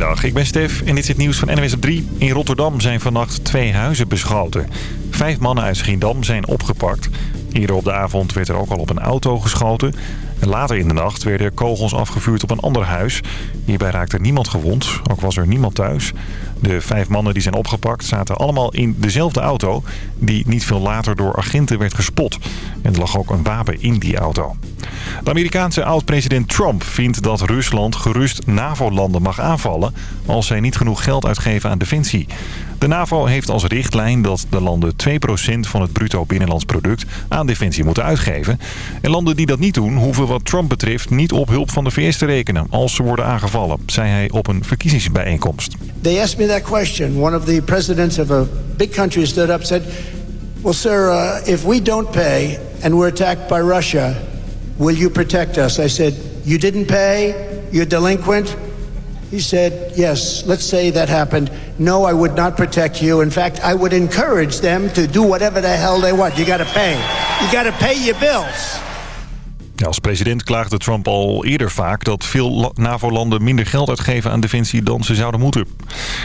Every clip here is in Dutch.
Goedemiddag, ik ben Stef en dit is het nieuws van NWS op 3. In Rotterdam zijn vannacht twee huizen beschoten. Vijf mannen uit Schiedam zijn opgepakt. Eerder op de avond werd er ook al op een auto geschoten. En later in de nacht werden kogels afgevuurd op een ander huis. Hierbij raakte niemand gewond, ook was er niemand thuis. De vijf mannen die zijn opgepakt zaten allemaal in dezelfde auto... die niet veel later door agenten werd gespot. En er lag ook een wapen in die auto. De Amerikaanse oud-president Trump vindt dat Rusland gerust NAVO-landen mag aanvallen... als zij niet genoeg geld uitgeven aan defensie. De NAVO heeft als richtlijn dat de landen 2% van het bruto binnenlands product aan defensie moeten uitgeven. En landen die dat niet doen, hoeven wat Trump betreft niet op hulp van de VS te rekenen als ze worden aangevallen, zei hij op een verkiezingsbijeenkomst. They asked me that question. One of the presidents of a big country stood up and said, well sir, uh, if we don't pay and we're attacked by Russia, will you protect us? I said, you didn't pay, you're delinquent. He said, yes, let's say that happened. No, I would not protect you. In fact, I would encourage them to do whatever the hell they want. You got to pay. You got to pay your bills. Als president klaagde Trump al eerder vaak dat veel NAVO-landen minder geld uitgeven aan defensie dan ze zouden moeten.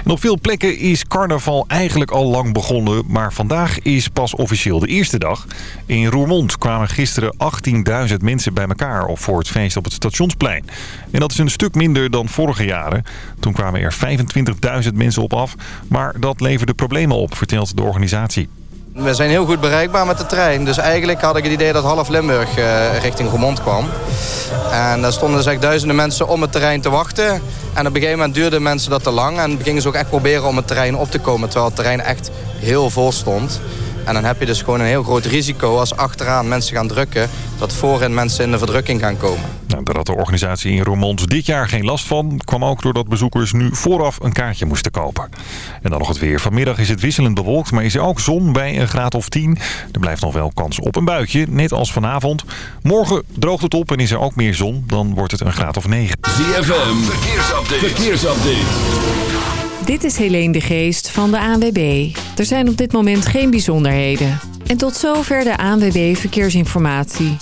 En op veel plekken is carnaval eigenlijk al lang begonnen, maar vandaag is pas officieel de eerste dag. In Roermond kwamen gisteren 18.000 mensen bij elkaar voor het feest op het stationsplein. En dat is een stuk minder dan vorige jaren. Toen kwamen er 25.000 mensen op af, maar dat leverde problemen op, vertelt de organisatie. We zijn heel goed bereikbaar met de trein. Dus eigenlijk had ik het idee dat half Limburg uh, richting Roermond kwam. En daar stonden dus echt duizenden mensen om het terrein te wachten. En op een gegeven moment duurden mensen dat te lang. En gingen ze ook echt proberen om het terrein op te komen. Terwijl het terrein echt heel vol stond. En dan heb je dus gewoon een heel groot risico als achteraan mensen gaan drukken... dat voorin mensen in de verdrukking gaan komen. Nou, daar had de organisatie in Roermond dit jaar geen last van. kwam ook doordat bezoekers nu vooraf een kaartje moesten kopen. En dan nog het weer. Vanmiddag is het wisselend bewolkt, maar is er ook zon bij een graad of 10. Er blijft nog wel kans op een buitje, net als vanavond. Morgen droogt het op en is er ook meer zon. Dan wordt het een graad of 9. ZFM, verkeersupdate. verkeersupdate. Dit is Helene de Geest van de ANWB. Er zijn op dit moment geen bijzonderheden. En tot zover de ANWB Verkeersinformatie.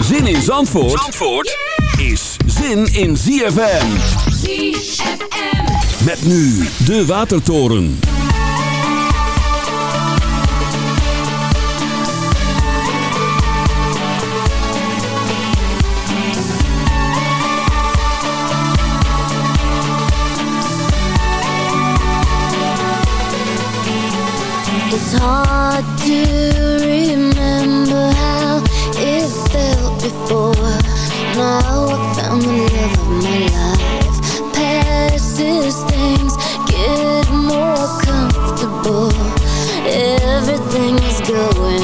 Zin in Zandvoort, Zandvoort is zin in ZFM. ZFM. Met nu de Watertoren. It's hard to remember how it felt before. Now I found the love of my life. Past these things get more comfortable. Everything is going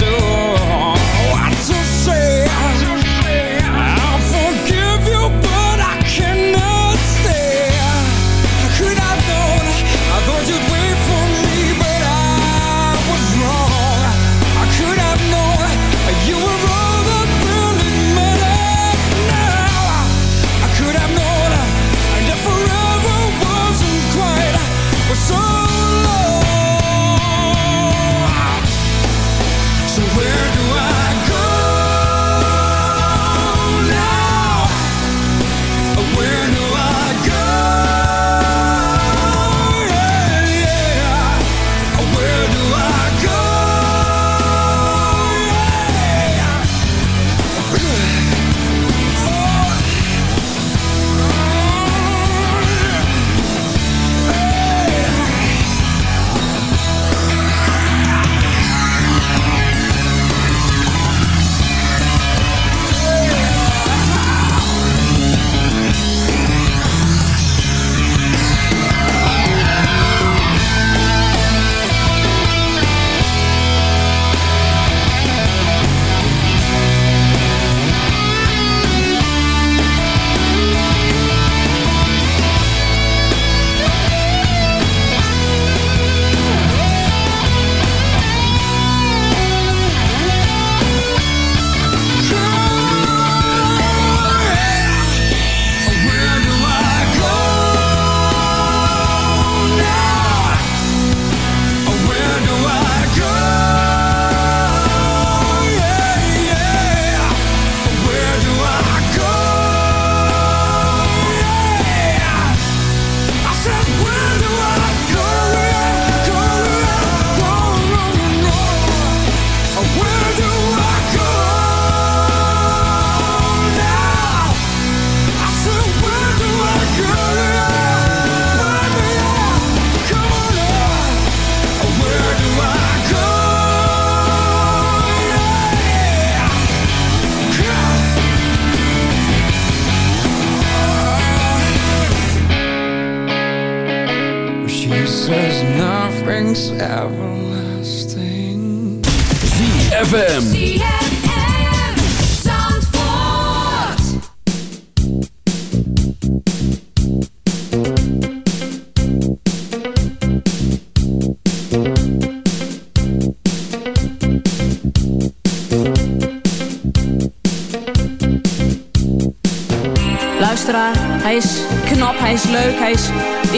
nothing's everlasting. ZFM. Luisteraar, hij is knap, hij is leuk, hij is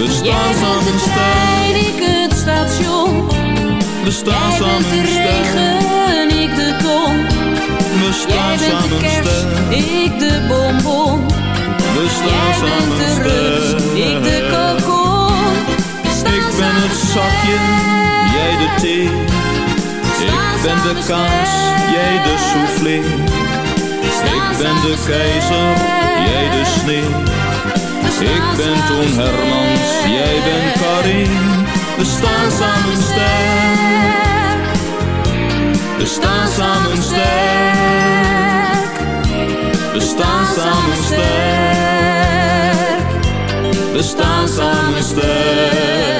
We Jij staan bent samen trein, ik het station. we staan samen de regen, ik de ton. We Jij staan bent de kerst, ik de bonbon. we staan samen de rust, ik de kokon. Ik ben het zakje, jij de thee. Ik ben de kaas, jij de soufflé. Ik ben de keizer, jij de sneeuw. Ik ben Toon Hermans, jij bent Karin. We staan samen sterk. We staan samen sterk. We staan samen sterk. We staan samen sterk.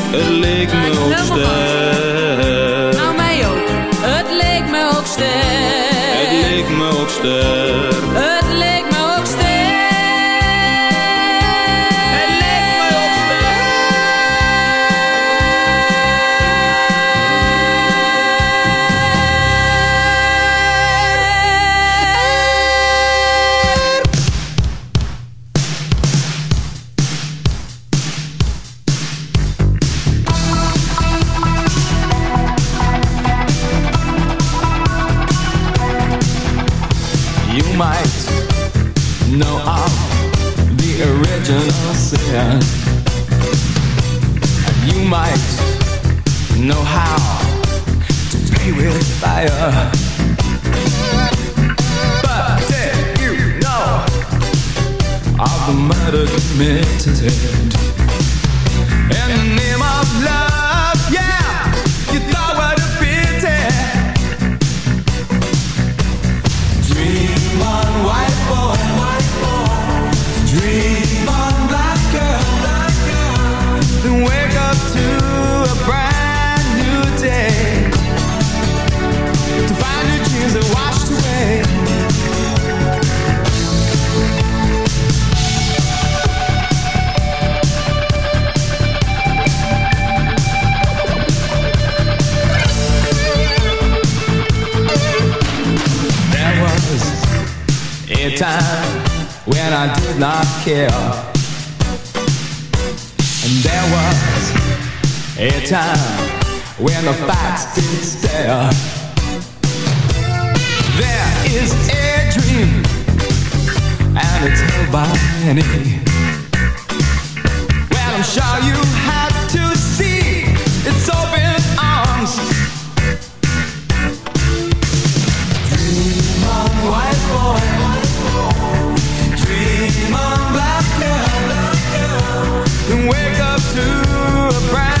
Het leek me ook helemaal ster. Nou, mij ook. Het leek me ook sterk. Het leek me ook ster. a time when the facts didn't stare. There is a dream, and it's held by many. Well, I'm sure you had to see its open arms. Dream on, white boy. Dream on, black girl. And wake up to a brand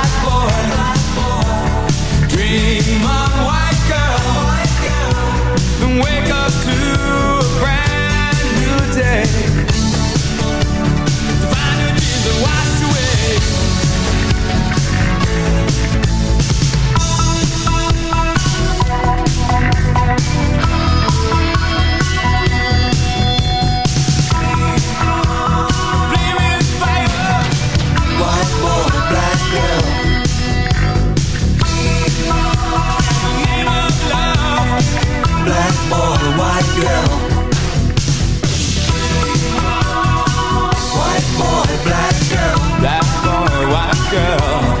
girl.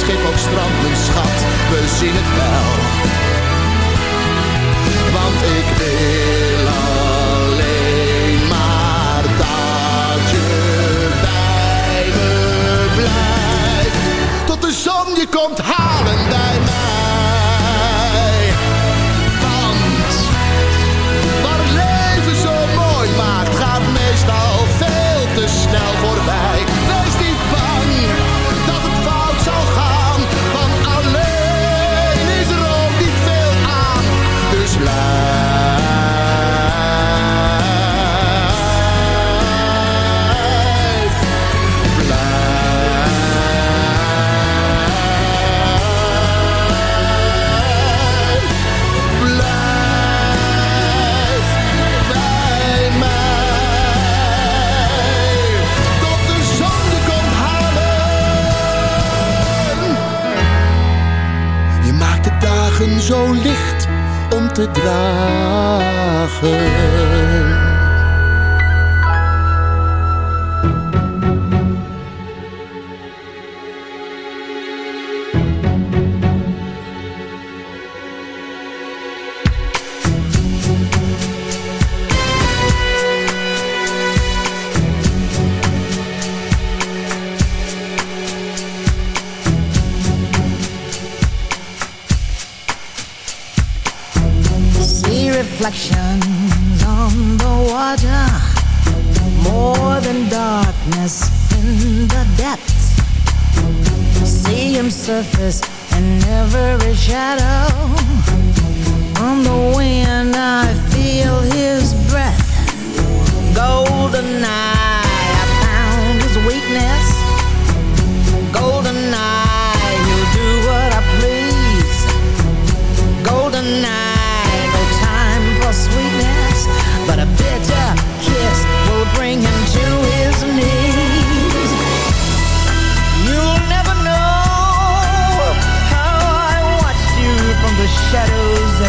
Schip ook strandt, mijn schat, we zien het wel. Want ik wil alleen maar dat je bij me blijft. Tot de zon je komt halen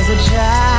The a child.